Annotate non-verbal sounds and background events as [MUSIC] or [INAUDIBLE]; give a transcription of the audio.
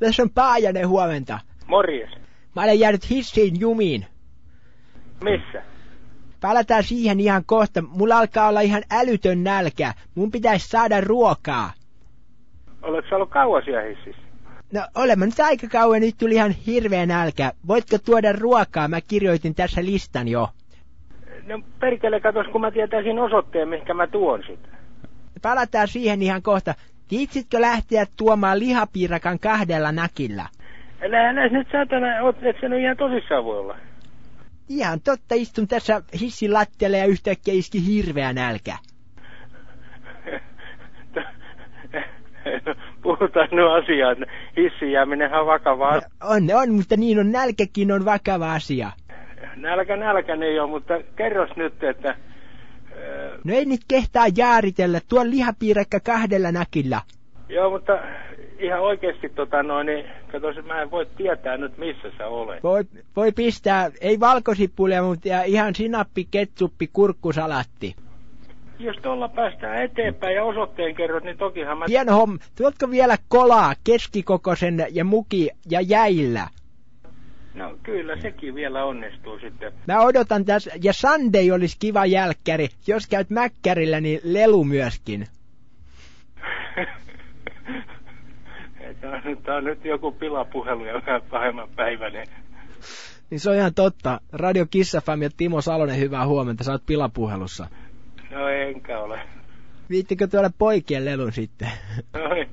Tässä on Paajanen huomenta. Morjes. Mä olen jäänyt hissiin jumiin. Missä? Palataan siihen ihan kohta. Mulla alkaa olla ihan älytön nälkä. Mun pitäisi saada ruokaa. Oletko ollut kauan siellä hississä? No olen mä nyt aika kauan, nyt tuli ihan hirveä nälkä. Voitko tuoda ruokaa? Mä kirjoitin tässä listan jo. No perkele, katos kun mä tietäisin osoitteen, mihinkä mä tuon sitä. Palataan siihen ihan kohta. Viitsitkö lähteä tuomaan lihapiirakan kahdella nakilla? Älä, älä nyt saatana, oot, et nyt ihan tosissaan voi olla. Ihan totta, istun tässä hissin lattialle ja yhtäkkiä iski hirveä nälkä. [LAUGHS] Puhutaan nyt asiaa, että hissin jääminenhän on vakava asia. On, on, mutta niin on, nälkäkin on vakava asia. Nälkä nälkä ei ole, mutta kerros nyt, että... No ei nyt kehtaa jaaritella, tuo lihapiirakka kahdella nakilla. Joo, mutta ihan oikeasti tota noin, niin katos, mä en voi tietää nyt missä sä olet. Voi, voi pistää, ei valkosipulia, mutta ihan sinappi, ketsuppi, kurkkusalatti. Jos tuolla päästään eteenpäin ja osoitteen kerrot, niin tokihan mä... Hieno homma. Tuotko vielä kolaa, keskikokoisen ja muki ja jäillä? No kyllä, sekin vielä onnistuu sitten. Mä odotan tässä, ja Sunday olisi kiva jälkkäri. Jos käyt mäkkärillä, niin lelu myöskin. [LAUGHS] Tämä on, tämä on nyt joku pilapuhelu ja vähän pahemman päiväinen. Niin se on ihan totta. Radio Kissafam ja Timo Salonen, hyvää huomenta. Sä oot pilapuhelussa. No enkä ole. Viittikö tuolla poikien lelun sitten? Oi, oi.